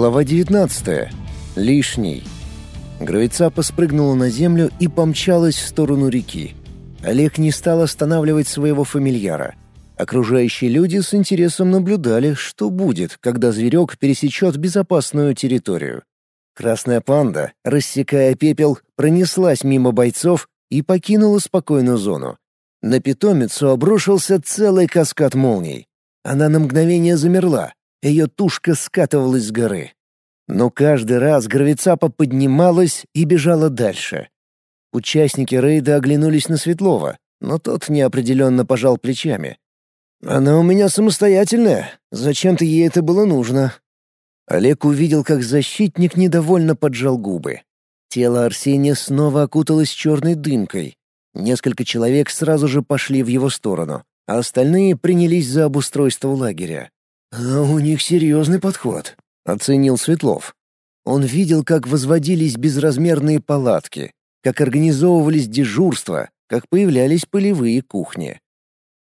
Глава 19. Лишний. Гравицапа спрыгнула на землю и помчалась в сторону реки. Олег не стал останавливать своего фамильяра. Окружающие люди с интересом наблюдали, что будет, когда зверек пересечет безопасную территорию. Красная панда, рассекая пепел, пронеслась мимо бойцов и покинула спокойную зону. На питомицу обрушился целый каскад молний. Она на мгновение замерла, ее тушка скатывалась с горы. Но каждый раз гравицапа поднималась и бежала дальше. Участники рейда оглянулись на Светлова, но тот неопределенно пожал плечами. «Она у меня самостоятельная. Зачем-то ей это было нужно». Олег увидел, как защитник недовольно поджал губы. Тело Арсения снова окуталось черной дымкой. Несколько человек сразу же пошли в его сторону, а остальные принялись за обустройство лагеря. «А у них серьезный подход», — оценил Светлов. Он видел, как возводились безразмерные палатки, как организовывались дежурства, как появлялись полевые кухни.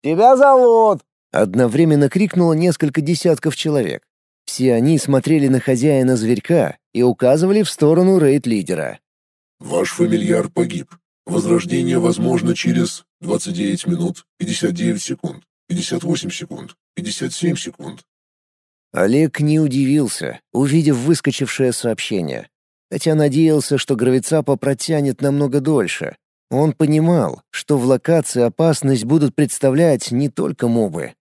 «Тебя зовут!» — одновременно крикнуло несколько десятков человек. Все они смотрели на хозяина зверька и указывали в сторону рейд-лидера. «Ваш фамильяр погиб. Возрождение возможно через 29 минут 59 секунд, 58 секунд, 57 секунд. Олег не удивился, увидев выскочившее сообщение. Хотя надеялся, что гравицапа протянет намного дольше. Он понимал, что в локации опасность будут представлять не только мобы.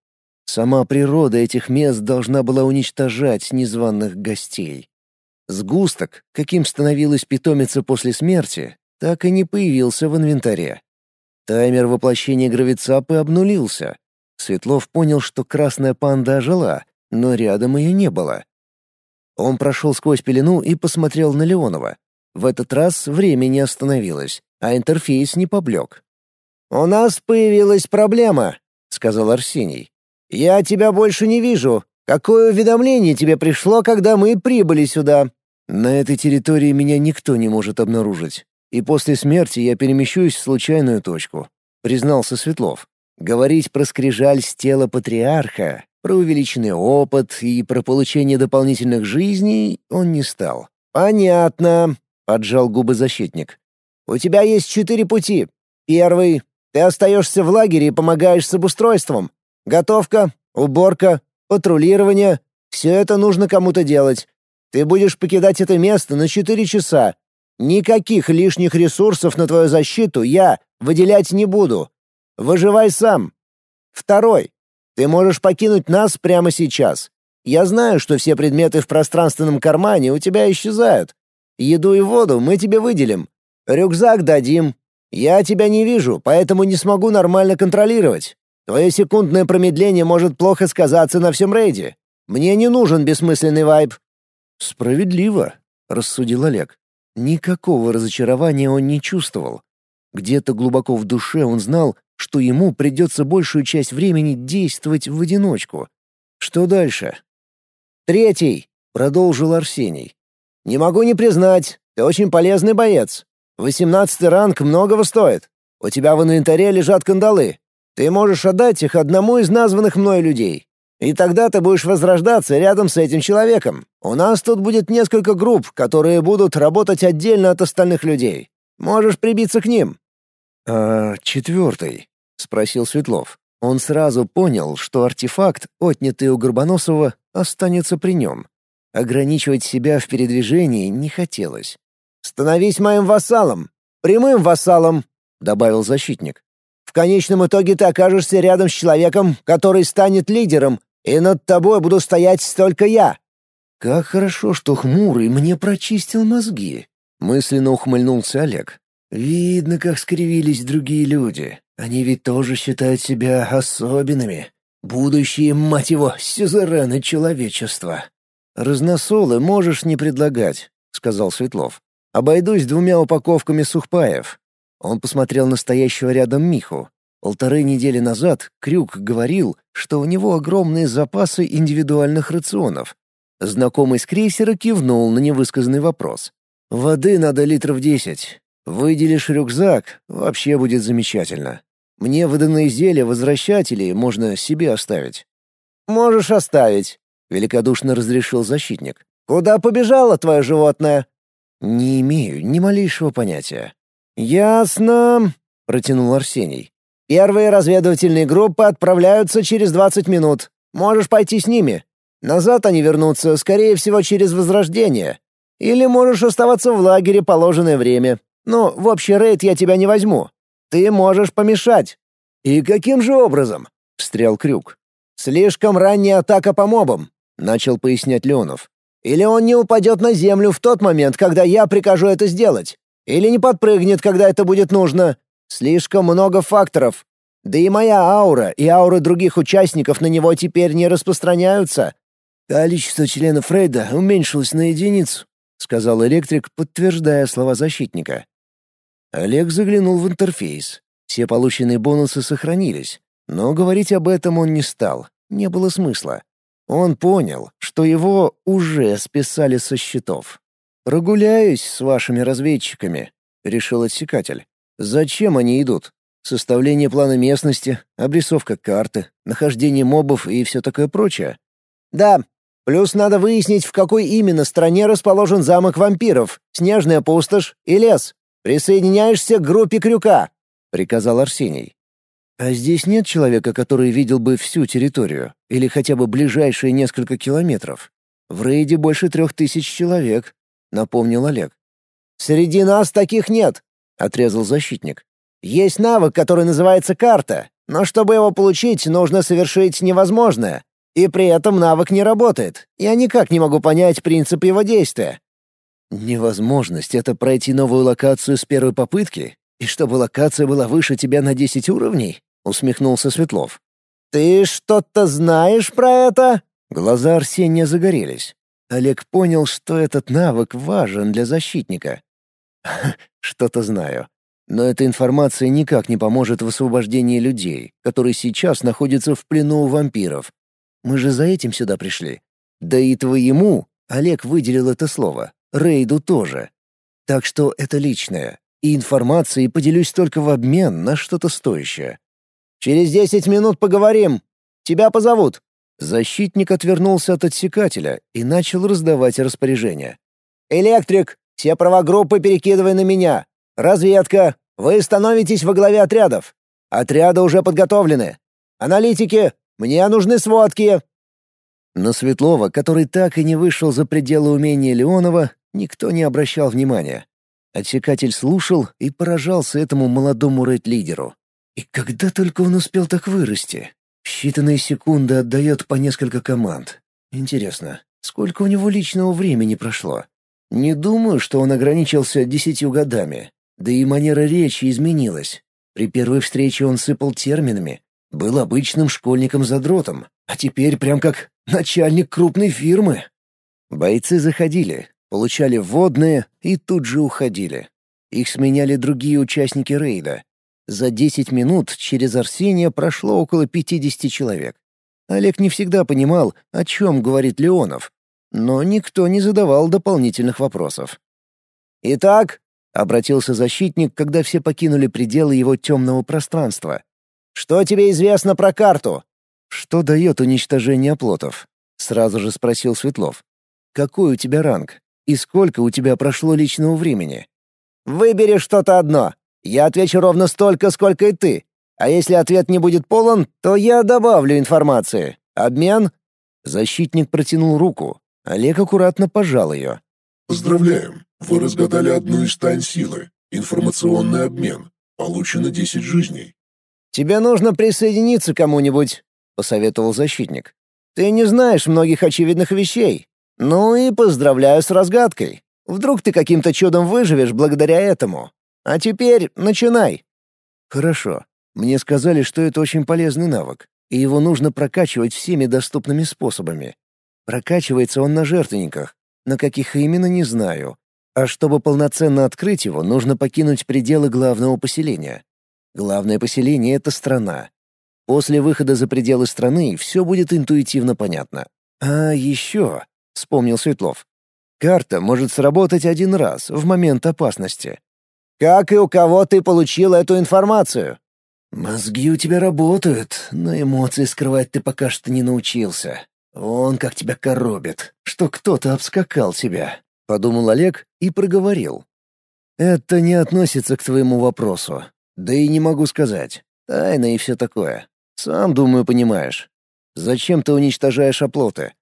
Сама природа этих мест должна была уничтожать незваных гостей. Сгусток, каким становилась питомица после смерти, так и не появился в инвентаре. Таймер воплощения гравицапы обнулился. Светлов понял, что красная панда ожила, но рядом ее не было. Он прошел сквозь пелену и посмотрел на Леонова. В этот раз время не остановилось, а интерфейс не поблек. «У нас появилась проблема», — сказал Арсений. «Я тебя больше не вижу. Какое уведомление тебе пришло, когда мы прибыли сюда?» «На этой территории меня никто не может обнаружить, и после смерти я перемещусь в случайную точку», — признался Светлов. Говорить про скрижаль с тела патриарха про увеличенный опыт и про получение дополнительных жизней он не стал. «Понятно», — поджал губы защитник. «У тебя есть четыре пути. Первый — ты остаешься в лагере и помогаешь с обустройством. Готовка, уборка, патрулирование — все это нужно кому-то делать. Ты будешь покидать это место на четыре часа. Никаких лишних ресурсов на твою защиту я выделять не буду. Выживай сам. Второй. Ты можешь покинуть нас прямо сейчас. Я знаю, что все предметы в пространственном кармане у тебя исчезают. Еду и воду мы тебе выделим. Рюкзак дадим. Я тебя не вижу, поэтому не смогу нормально контролировать. Твое секундное промедление может плохо сказаться на всем рейде. Мне не нужен бессмысленный вайб». «Справедливо», — рассудил Олег. Никакого разочарования он не чувствовал. Где-то глубоко в душе он знал, что ему придется большую часть времени действовать в одиночку. Что дальше? «Третий», — продолжил Арсений. «Не могу не признать, ты очень полезный боец. Восемнадцатый ранг многого стоит. У тебя в инвентаре лежат кандалы. Ты можешь отдать их одному из названных мной людей. И тогда ты будешь возрождаться рядом с этим человеком. У нас тут будет несколько групп, которые будут работать отдельно от остальных людей. Можешь прибиться к ним. «А четвертый?» — спросил Светлов. Он сразу понял, что артефакт, отнятый у Горбоносова, останется при нем. Ограничивать себя в передвижении не хотелось. «Становись моим вассалом! Прямым вассалом!» — добавил защитник. «В конечном итоге ты окажешься рядом с человеком, который станет лидером, и над тобой буду стоять только я!» «Как хорошо, что хмурый мне прочистил мозги!» — мысленно ухмыльнулся Олег. Видно, как скривились другие люди. Они ведь тоже считают себя особенными. Будущие, мать его, сюзерены человечества. «Разносолы можешь не предлагать», — сказал Светлов. «Обойдусь двумя упаковками сухпаев». Он посмотрел на стоящего рядом Миху. Полторы недели назад Крюк говорил, что у него огромные запасы индивидуальных рационов. Знакомый с крейсера кивнул на невысказанный вопрос. «Воды надо литров десять. Выделишь рюкзак, вообще будет замечательно. Мне выданные зелья возвращать или можно себе оставить?» «Можешь оставить», — великодушно разрешил защитник. Куда побежало твое животное?» «Не имею ни малейшего понятия». «Ясно», — протянул Арсений. «Первые разведывательные группы отправляются через 20 минут. Можешь пойти с ними. Назад они вернутся, скорее всего, через Возрождение. Или можешь оставаться в лагере положенное время. Но в общий рейд я тебя не возьму. Ты можешь помешать». «И каким же образом?» — встрял Крюк. «Слишком ранняя атака по мобам», — начал пояснять Леонов. «Или он не упадет на землю в тот момент, когда я прикажу это сделать. Или не подпрыгнет, когда это будет нужно. Слишком много факторов. Да и моя аура и ауры других участников на него теперь не распространяются. «Количество членов рейда уменьшилось на единицу», — сказал электрик, подтверждая слова защитника. Олег заглянул в интерфейс. Все полученные бонусы сохранились, но говорить об этом он не стал, не было смысла. Он понял, что его уже списали со счетов. «Прогуляюсь с вашими разведчиками», — решил отсекатель. «Зачем они идут? Составление плана местности, обрисовка карты, нахождение мобов и все такое прочее?» «Да, Плюс надо выяснить, в какой именно стране расположен замок вампиров, снежная пустошь и лес. Присоединяешься к группе Крюка», — приказал Арсений. «А здесь нет человека, который видел бы всю территорию, или хотя бы ближайшие несколько километров? В рейде больше трех тысяч человек», — напомнил Олег. «Среди нас таких нет», — отрезал защитник. «Есть навык, который называется карта, но чтобы его получить, нужно совершить невозможное. И при этом навык не работает. Я никак не могу понять принцип его действия. Невозможность — это пройти новую локацию с первой попытки? И чтобы локация была выше тебя на 10 уровней? Усмехнулся Светлов. Ты что-то знаешь про это? Глаза Арсения загорелись. Олег понял, что этот навык важен для защитника. Что-то знаю. Но эта информация никак не поможет в освобождении людей, которые сейчас находятся в плену у вампиров. Мы же за этим сюда пришли. Да и твоему, Олег выделил это слово, Рейду тоже. Так что это личное. И информацией поделюсь только в обмен на что-то стоящее. «Через десять минут поговорим. Тебя позовут». Защитник отвернулся от отсекателя и начал раздавать распоряжения. «Электрик, все права группы перекидывай на меня. Разведка, вы становитесь во главе отрядов. Отряды уже подготовлены. Аналитики, мне нужны сводки!» На Светлова, который так и не вышел за пределы умения Леонова, никто не обращал внимания. Отсекатель слушал и поражался этому молодому рейд-лидеру. И когда только он успел так вырасти? В считанные секунды отдает по несколько команд. Интересно, сколько у него личного времени прошло? Не думаю, что он ограничился десятью годами. Да и манера речи изменилась. При первой встрече он сыпал терминами, был обычным школьником-задротом, а теперь прям как начальник крупной фирмы. Бойцы заходили, получали вводные и тут же уходили. Их сменяли другие участники рейда. За 10 минут через Арсения прошло около 50 человек. Олег не всегда понимал, о чем говорит Леонов, но никто не задавал дополнительных вопросов. «Итак», — обратился защитник, когда все покинули пределы его темного пространства, что тебе известно про карту?» «Что дает уничтожение оплотов?» — сразу же спросил Светлов. «Какой у тебя ранг? И сколько у тебя прошло личного времени?» «Выбери что-то одно. Я отвечу ровно столько, сколько и ты. А если ответ не будет полон, то я добавлю информации. Обмен?» Защитник протянул руку. Олег аккуратно пожал ее. «Поздравляем. Вы разгадали одну из тайн силы. Информационный обмен. Получено 10 жизней. «Тебе нужно присоединиться к кому-нибудь», — посоветовал защитник. «Ты не знаешь многих очевидных вещей. Ну и поздравляю с разгадкой. Вдруг ты каким-то чудом выживешь благодаря этому. А теперь начинай». «Хорошо. Мне сказали, что это очень полезный навык, и его нужно прокачивать всеми доступными способами. Прокачивается он на жертвенниках, на каких именно не знаю. А чтобы полноценно открыть его, нужно покинуть пределы главного поселения. Главное поселение — это страна. После выхода за пределы страны все будет интуитивно понятно. А еще, — вспомнил Светлов, — карта может сработать один раз, в момент опасности. «Как и у кого ты получил эту информацию?» «Мозги у тебя работают, но эмоции скрывать ты пока что не научился. «Он как тебя коробит, что кто-то обскакал тебя», — подумал Олег и проговорил. «Это не относится к твоему вопросу. Да и не могу сказать. Тайна и все такое. Сам, думаю, понимаешь. Зачем ты уничтожаешь оплоты?»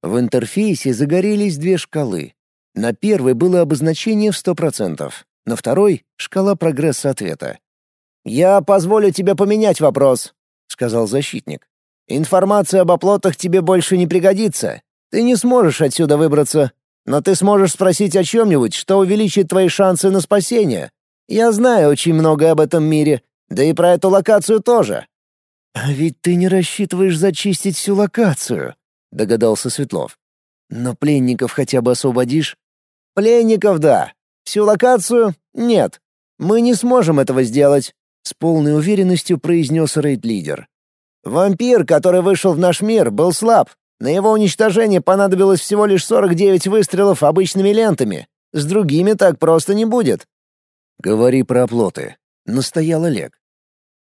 В интерфейсе загорелись две шкалы. На первой было обозначение в 100%, на второй — шкала прогресса ответа. «Я позволю тебе поменять вопрос», — сказал защитник. «Информация об оплотах тебе больше не пригодится. Ты не сможешь отсюда выбраться, но ты сможешь спросить о чем-нибудь, что увеличит твои шансы на спасение. Я знаю очень много об этом мире, да и про эту локацию тоже». «А ведь ты не рассчитываешь зачистить всю локацию», — догадался Светлов. «Но пленников хотя бы освободишь?» «Пленников — да. Всю локацию — нет. Мы не сможем этого сделать», — с полной уверенностью произнес рейд-лидер. «Вампир, который вышел в наш мир, был слаб. На его уничтожение понадобилось всего лишь 49 выстрелов обычными лентами. С другими так просто не будет». «Говори про оплоты», — настоял Олег.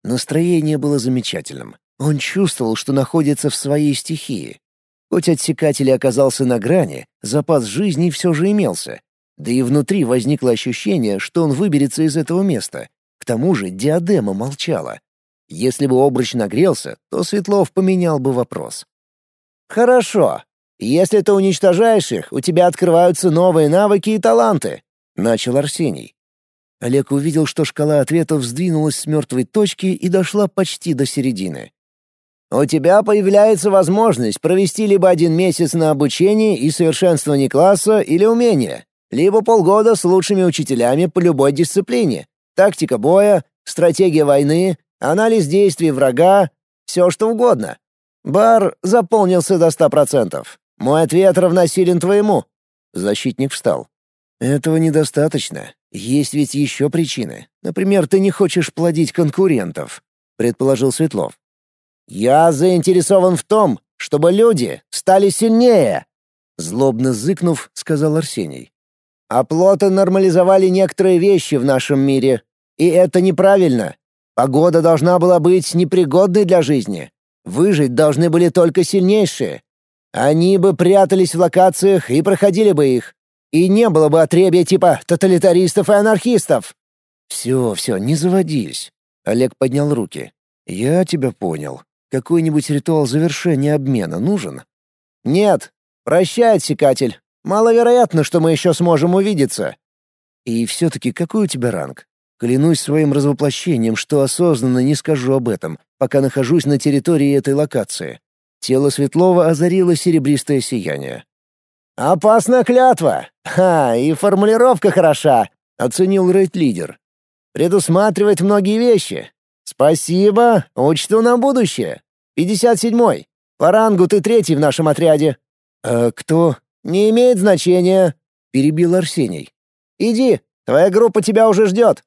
Настроение было замечательным. Он чувствовал, что находится в своей стихии. Хоть отсекатель оказался на грани, запас жизни все же имелся. Да и внутри возникло ощущение, что он выберется из этого места. К тому же диадема молчала. Если бы обруч нагрелся, то Светлов поменял бы вопрос. «Хорошо. Если ты уничтожаешь их, у тебя открываются новые навыки и таланты», — начал Арсений. Олег увидел, что шкала ответов сдвинулась с мертвой точки и дошла почти до середины. У тебя появляется возможность провести либо один месяц на обучении и совершенствовании класса или умения, либо полгода с лучшими учителями по любой дисциплине. Тактика боя, стратегия войны, анализ действий врага, все что угодно. Бар заполнился до ста процентов. Мой ответ равносилен твоему. Защитник встал. Этого недостаточно. Есть ведь еще причины. Например, ты не хочешь плодить конкурентов, предположил Светлов. «Я заинтересован в том, чтобы люди стали сильнее!» Злобно зыкнув, сказал Арсений. «Оплоты нормализовали некоторые вещи в нашем мире, и это неправильно. Погода должна была быть непригодной для жизни. Выжить должны были только сильнейшие. Они бы прятались в локациях и проходили бы их. И не было бы отребья типа тоталитаристов и анархистов». «Все, все, не заводись». Олег поднял руки. «Я тебя понял. Какой-нибудь ритуал завершения обмена нужен? Нет. Прощай, отсекатель. Маловероятно, что мы еще сможем увидеться. И все-таки какой у тебя ранг? Клянусь своим развоплощением, что осознанно не скажу об этом, пока нахожусь на территории этой локации. Тело Светлова озарило серебристое сияние. «Опасная клятва! Ха, и формулировка хороша!» — оценил рейд-лидер. «Предусматривает многие вещи. «Спасибо, учту на будущее. Пятьдесят седьмой. По рангу ты третий в нашем отряде». «А кто?» «Не имеет значения», — перебил Арсений. «Иди, твоя группа тебя уже ждет».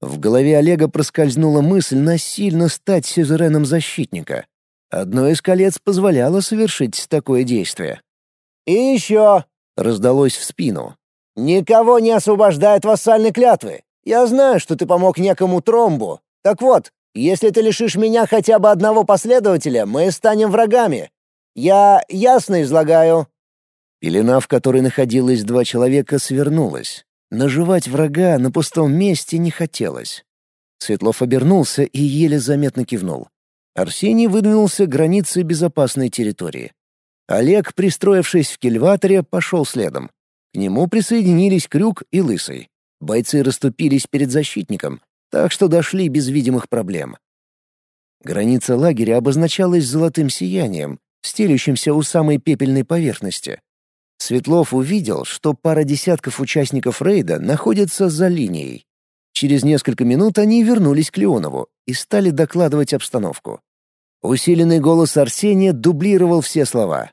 В голове Олега проскользнула мысль насильно стать сюзереном защитника. Одно из колец позволяло совершить такое действие. «И еще!» — раздалось в спину. «Никого не освобождает вассальной клятвы. Я знаю, что ты помог некому тромбу. Так вот, если ты лишишь меня хотя бы одного последователя, мы станем врагами. Я ясно излагаю». Пелена, в которой находилось два человека, свернулась. Наживать врага на пустом месте не хотелось. Светлов обернулся и еле заметно кивнул. Арсений выдвинулся к границе безопасной территории. Олег, пристроившись в кильваторе, пошел следом. К нему присоединились Крюк и Лысый. Бойцы расступились перед защитником, так что дошли без видимых проблем. Граница лагеря обозначалась золотым сиянием, стелющимся у самой пепельной поверхности. Светлов увидел, что пара десятков участников рейда находятся за линией. Через несколько минут они вернулись к Леонову и стали докладывать обстановку. Усиленный голос Арсения дублировал все слова.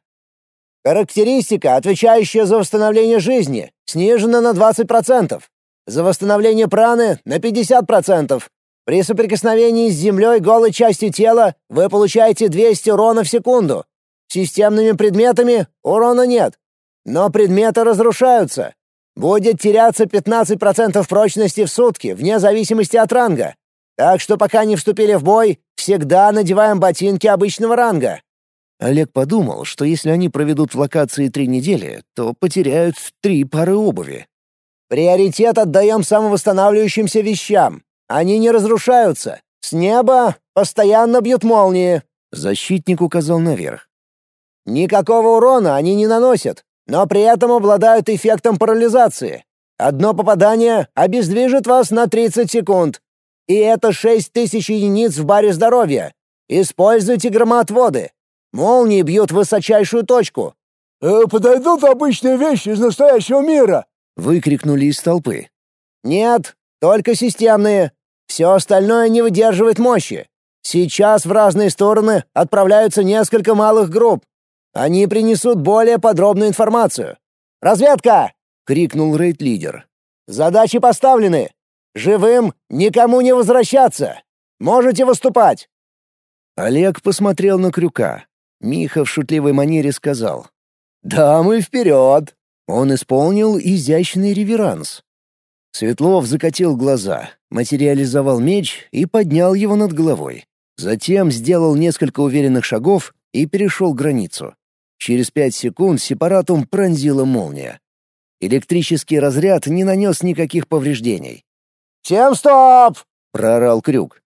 «Характеристика, отвечающая за восстановление жизни, снижена на 20%. За восстановление праны на 50%. При соприкосновении с землей голой частью тела вы получаете 200 урона в секунду. Системными предметами урона нет. Но предметы разрушаются. Будет теряться 15% прочности в сутки, вне зависимости от ранга. Так что пока не вступили в бой, всегда надеваем ботинки обычного ранга. Олег подумал, что если они проведут в локации три недели, то потеряют три пары обуви. «Приоритет отдаем самовосстанавливающимся вещам. Они не разрушаются. С неба постоянно бьют молнии», — защитник указал наверх. «Никакого урона они не наносят, но при этом обладают эффектом парализации. Одно попадание обездвижит вас на 30 секунд. И это 6 тысяч единиц в баре здоровья. Используйте громоотводы. Молнии бьют в высочайшую точку. «Э, «Подойдут обычные вещи из настоящего мира!» — выкрикнули из толпы. «Нет, только системные. Все остальное не выдерживает мощи. Сейчас в разные стороны отправляются несколько малых групп. Они принесут более подробную информацию. «Разведка!» — крикнул рейд-лидер. «Задачи поставлены. Живым никому не возвращаться. Можете выступать!» Олег посмотрел на Крюка. Миха в шутливой манере сказал. «Да, мы вперед!» Он исполнил изящный реверанс. Светлов закатил глаза, материализовал меч и поднял его над головой. Затем сделал несколько уверенных шагов и перешел границу. Через пять секунд сепаратум пронзила молния. Электрический разряд не нанес никаких повреждений. «Всем стоп!» — проорал Крюк.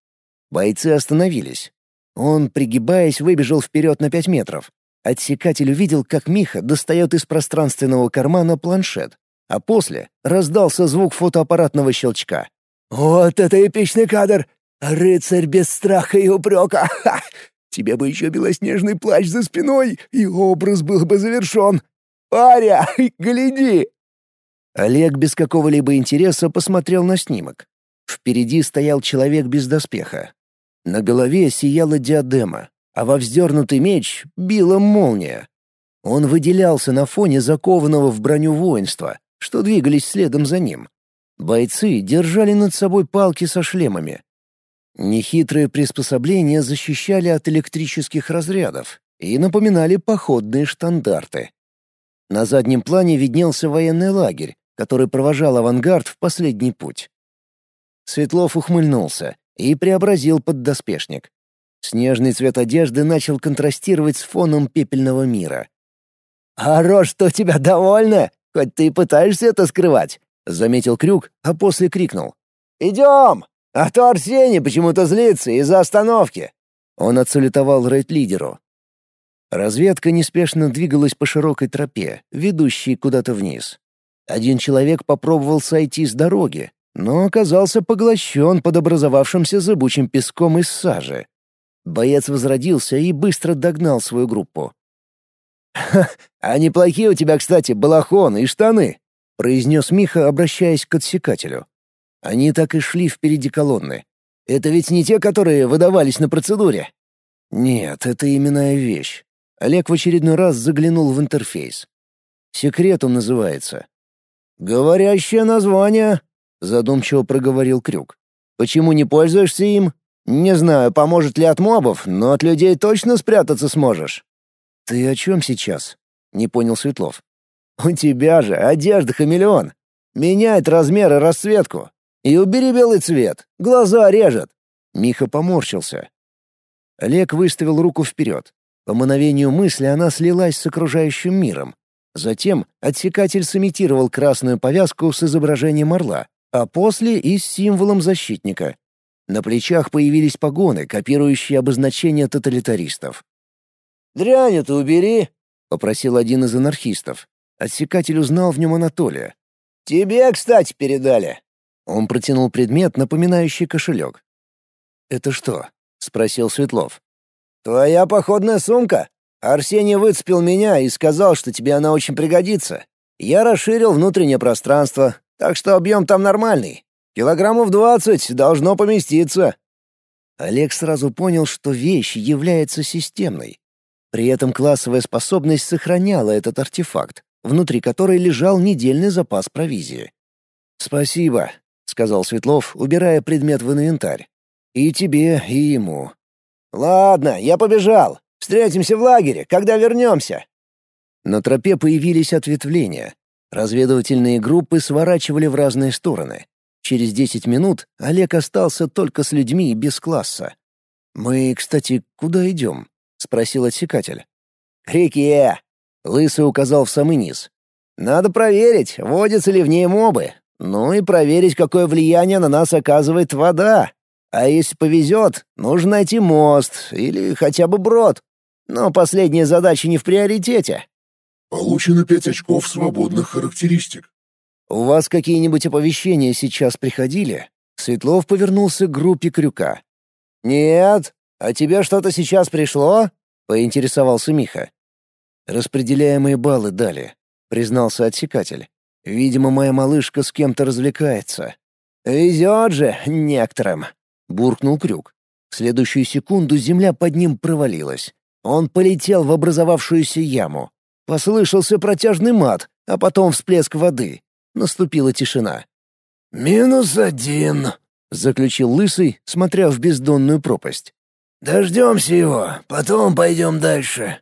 Бойцы остановились. Он, пригибаясь, выбежал вперед на пять метров. Отсекатель увидел, как Миха достает из пространственного кармана планшет, а после раздался звук фотоаппаратного щелчка. «Вот это эпичный кадр! Рыцарь без страха и упрека! Ха! Тебе бы еще белоснежный плащ за спиной, и образ был бы завершен! Паря, гляди!» Олег без какого-либо интереса посмотрел на снимок. Впереди стоял человек без доспеха, на голове сияла диадема, а во вздернутый меч била молния. Он выделялся на фоне закованного в броню воинства, что двигались следом за ним. Бойцы держали над собой палки со шлемами. Нехитрые приспособления защищали от электрических разрядов и напоминали походные штандарты. На заднем плане виднелся военный лагерь, который провожал авангард в последний путь. Светлов ухмыльнулся и преобразил поддоспешник. Снежный цвет одежды начал контрастировать с фоном пепельного мира. «А рожь-то у тебя довольна, хоть ты и пытаешься это скрывать», — заметил Крюк, а после крикнул. «Идем! А то Арсений почему-то злится из-за остановки». Он отсалютовал рейд-лидеру. Разведка неспешно двигалась по широкой тропе, ведущей куда-то вниз. Один человек попробовал сойти с дороги, но оказался поглощен под образовавшимся зыбучим песком из сажи. Боец возродился и быстро догнал свою группу. «Ха, а неплохие у тебя, кстати, балахон и штаны», — произнес Миха, обращаясь к отсекателю. Они так и шли впереди колонны. «Это ведь не те, которые выдавались на процедуре?» «Нет, это именная вещь». Олег в очередной раз заглянул в интерфейс. «Секретом называется». «Говорящее название», задумчиво проговорил Крюк. Почему не пользуешься им? Не знаю, поможет ли от мобов, но от людей точно спрятаться сможешь. Ты о чем сейчас? Не понял Светлов. У тебя же одежда хамелеон. Меняет размер и расцветку. И убери белый цвет. Глаза режет. Миха поморщился. Олег выставил руку вперед. По мановению мысли она слилась с окружающим миром. Затем отсекатель сымитировал красную повязку с изображением орла, а после и с символом защитника. На плечах появились погоны, копирующие обозначения тоталитаристов. «Дрянь это убери!» — попросил один из анархистов. Отсекатель узнал в нем Анатолия. «Тебе, кстати, передали». Он протянул предмет, напоминающий кошелек. «Это что?» — спросил Светлов. «Твоя походная сумка. Арсений выцепил меня и сказал, что тебе она очень пригодится. Я расширил внутреннее пространство, так что объем там нормальный. Килограммов двадцать должно поместиться». Олег сразу понял, что вещь является системной. При этом классовая способность сохраняла этот артефакт, внутри которой лежал недельный запас провизии. «Спасибо», — сказал Светлов, убирая предмет в инвентарь. «И тебе, и ему». «Ладно, я побежал. Встретимся в лагере, когда вернемся». На тропе появились ответвления, Разведывательные группы сворачивали в разные стороны. Через 10 минут Олег остался только с людьми без класса. «Мы, кстати, куда идем?» — спросил отсекатель. «К реке!» — Лысый указал в самый низ. «Надо проверить, водятся ли в ней мобы. Ну и проверить, какое влияние на нас оказывает вода. А если повезет, нужно найти мост или хотя бы брод. Но последняя задача не в приоритете». Получено пять очков свободных характеристик. «У вас какие-нибудь оповещения сейчас приходили?» Светлов повернулся к группе крюка. «Нет. А тебе что-то сейчас пришло?» — поинтересовался Миха. «Распределяемые баллы дали», — признался отсекатель. «Видимо, моя малышка с кем-то развлекается». «Везет же некоторым», — буркнул Крюк. В следующую секунду земля под ним провалилась. Он полетел в образовавшуюся яму. Послышался протяжный мат, а потом всплеск воды. Наступила тишина. «Минус один», — заключил Лысый, смотря в бездонную пропасть. «Дождемся его, потом пойдем дальше».